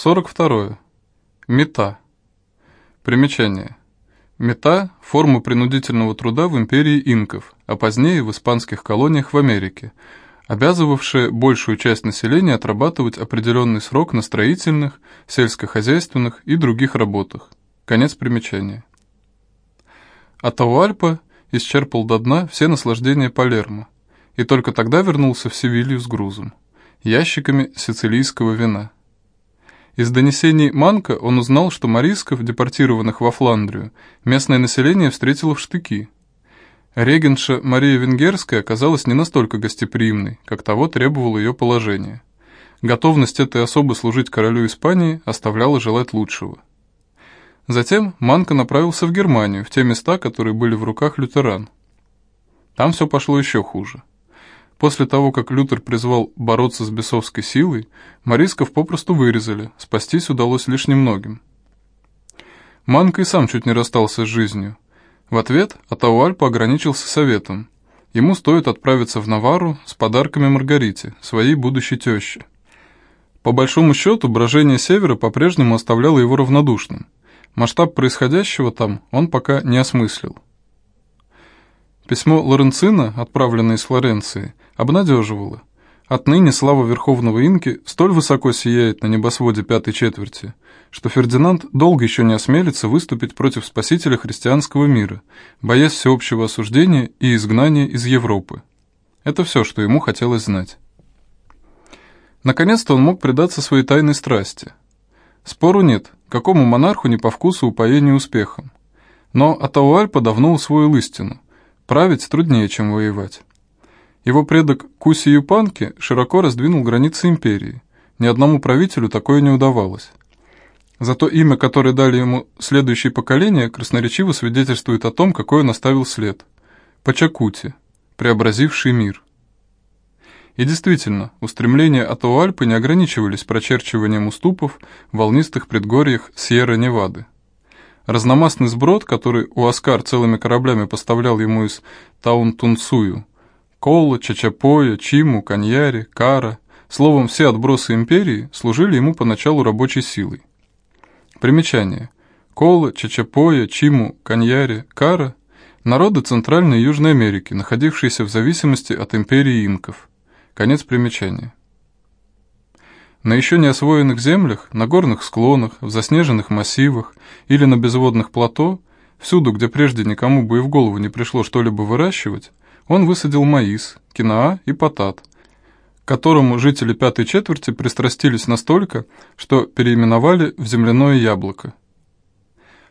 42. Мета. Примечание. Мета – форма принудительного труда в империи инков, а позднее в испанских колониях в Америке, обязывавшая большую часть населения отрабатывать определенный срок на строительных, сельскохозяйственных и других работах. Конец примечания. Атауальпа исчерпал до дна все наслаждения Палермо, и только тогда вернулся в Севилью с грузом – ящиками сицилийского вина – из донесений Манка он узнал, что морисков, депортированных во Фландрию, местное население встретило в штыки. Регенша Мария Венгерская оказалась не настолько гостеприимной, как того требовало ее положение. Готовность этой особы служить королю Испании оставляла желать лучшего. Затем Манка направился в Германию, в те места, которые были в руках лютеран. Там все пошло еще хуже. После того, как Лютер призвал бороться с бесовской силой, Морисков попросту вырезали, спастись удалось лишь немногим. Манка и сам чуть не расстался с жизнью. В ответ Атауальпа ограничился советом. Ему стоит отправиться в Навару с подарками Маргарите, своей будущей теще. По большому счету, брожение Севера по-прежнему оставляло его равнодушным. Масштаб происходящего там он пока не осмыслил. Письмо Лоренцина, отправленное из Флоренции, обнадеживало. Отныне слава Верховного Инки столь высоко сияет на небосводе пятой четверти, что Фердинанд долго еще не осмелится выступить против спасителя христианского мира, боясь всеобщего осуждения и изгнания из Европы. Это все, что ему хотелось знать. Наконец-то он мог предаться своей тайной страсти. Спору нет, какому монарху не по вкусу упоение успехом. Но Атауальпа давно усвоил истину – Править труднее, чем воевать. Его предок Куси Юпанки широко раздвинул границы империи. Ни одному правителю такое не удавалось. Зато имя, которое дали ему следующие поколения, красноречиво свидетельствует о том, какой он оставил след. Пачакути, преобразивший мир. И действительно, устремления Атауальпы не ограничивались прочерчиванием уступов в волнистых предгорьях Сьерра-Невады. Разномастный сброд, который Уаскар целыми кораблями поставлял ему из Таун-Тунцую, Колла, Чачапоя, Чиму, Каньяри, Кара, словом, все отбросы империи служили ему поначалу рабочей силой. Примечание. Кола, Чачапоя, Чиму, Каньяри, Кара – народы Центральной и Южной Америки, находившиеся в зависимости от империи инков. Конец примечания. На еще не освоенных землях, на горных склонах, в заснеженных массивах или на безводных плато, всюду, где прежде никому бы и в голову не пришло что-либо выращивать, он высадил маис, киноа и потат, к которому жители пятой четверти пристрастились настолько, что переименовали в земляное яблоко.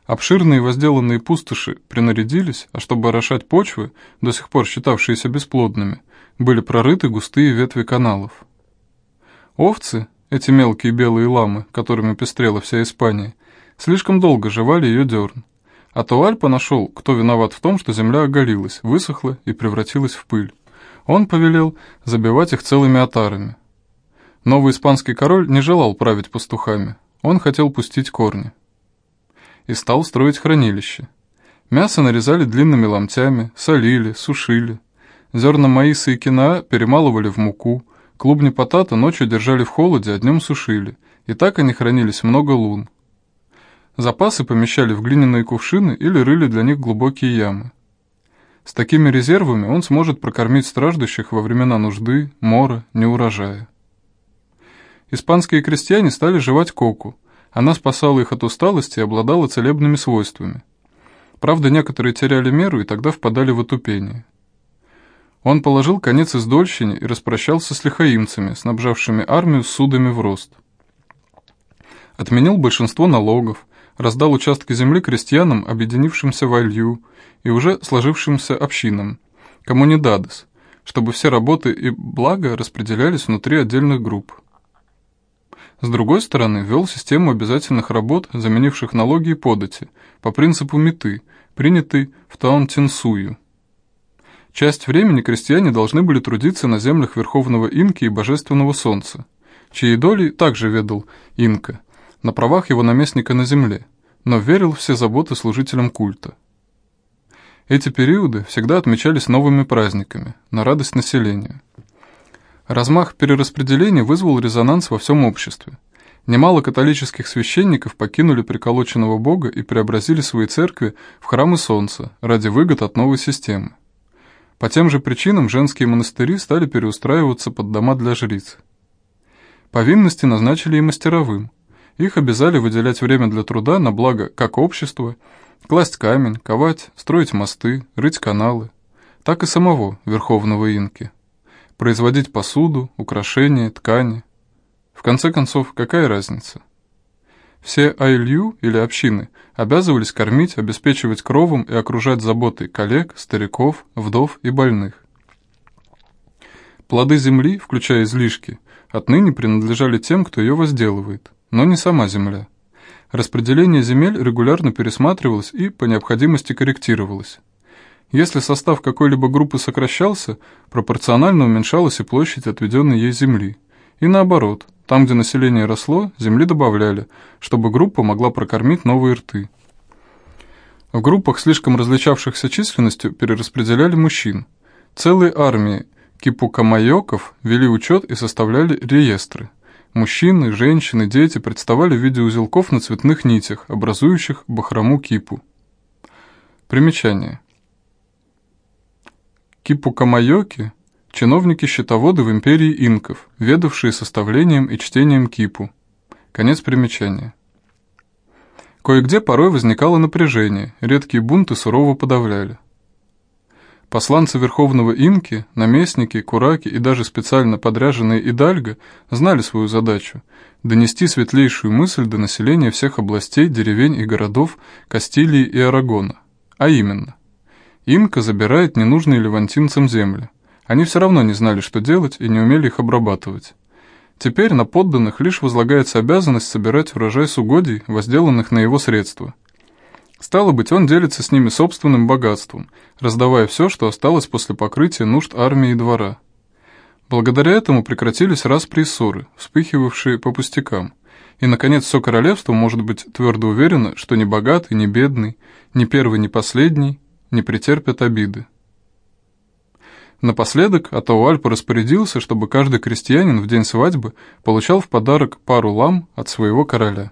Обширные возделанные пустоши принарядились, а чтобы орошать почвы, до сих пор считавшиеся бесплодными, были прорыты густые ветви каналов. Овцы, эти мелкие белые ламы, которыми пестрела вся Испания, слишком долго жевали ее дерн. А то Альпа нашел, кто виноват в том, что земля оголилась, высохла и превратилась в пыль. Он повелел забивать их целыми отарами. Новый испанский король не желал править пастухами, он хотел пустить корни. И стал строить хранилище. Мясо нарезали длинными ломтями, солили, сушили. Зерна маиса и киноа перемалывали в муку – Клубни потата ночью держали в холоде, а днем сушили, и так они хранились много лун. Запасы помещали в глиняные кувшины или рыли для них глубокие ямы. С такими резервами он сможет прокормить страждущих во времена нужды, мора, неурожая. Испанские крестьяне стали жевать коку. Она спасала их от усталости и обладала целебными свойствами. Правда, некоторые теряли меру и тогда впадали в отупение. Он положил конец издольщине и распрощался с лихаимцами, снабжавшими армию судами в рост. Отменил большинство налогов, раздал участки земли крестьянам, объединившимся в Алью и уже сложившимся общинам, коммунидадес, чтобы все работы и блага распределялись внутри отдельных групп. С другой стороны, ввел систему обязательных работ, заменивших налоги и подати, по принципу меты, принятый в Таунтинсую – Часть времени крестьяне должны были трудиться на землях Верховного Инки и Божественного Солнца, чьей долей также ведал Инка, на правах его наместника на земле, но верил все заботы служителям культа. Эти периоды всегда отмечались новыми праздниками, на радость населения. Размах перераспределения вызвал резонанс во всем обществе. Немало католических священников покинули приколоченного бога и преобразили свои церкви в храмы солнца ради выгод от новой системы. По тем же причинам женские монастыри стали переустраиваться под дома для жриц. Повинности назначили и мастеровым. Их обязали выделять время для труда на благо как общества, класть камень, ковать, строить мосты, рыть каналы, так и самого верховного инки, производить посуду, украшения, ткани. В конце концов, какая разница? Все айлью или общины обязывались кормить, обеспечивать кровом и окружать заботой коллег, стариков, вдов и больных. Плоды земли, включая излишки, отныне принадлежали тем, кто ее возделывает, но не сама земля. Распределение земель регулярно пересматривалось и по необходимости корректировалось. Если состав какой-либо группы сокращался, пропорционально уменьшалась и площадь отведенной ей земли. И наоборот, там, где население росло, земли добавляли, чтобы группа могла прокормить новые рты. В группах, слишком различавшихся численностью, перераспределяли мужчин. Целые армии кипукамайоков вели учет и составляли реестры. Мужчины, женщины, дети представали в виде узелков на цветных нитях, образующих бахрому кипу. Примечание. Кипукамайоки – чиновники-счетоводы в империи инков, ведавшие составлением и чтением кипу. Конец примечания. Кое-где порой возникало напряжение, редкие бунты сурово подавляли. Посланцы Верховного Инки, наместники, кураки и даже специально подряженные Идальго знали свою задачу – донести светлейшую мысль до населения всех областей, деревень и городов Кастилии и Арагона. А именно, Инка забирает ненужные левантинцам земли. Они все равно не знали, что делать, и не умели их обрабатывать. Теперь на подданных лишь возлагается обязанность собирать урожай с угодий, возделанных на его средства – Стало быть, он делится с ними собственным богатством, раздавая все, что осталось после покрытия нужд армии и двора. Благодаря этому прекратились распри и ссоры, вспыхивавшие по пустякам, и, наконец, все королевство может быть твердо уверено, что ни богатый, ни бедный, ни первый, ни последний не претерпят обиды. Напоследок Атауальпа распорядился, чтобы каждый крестьянин в день свадьбы получал в подарок пару лам от своего короля.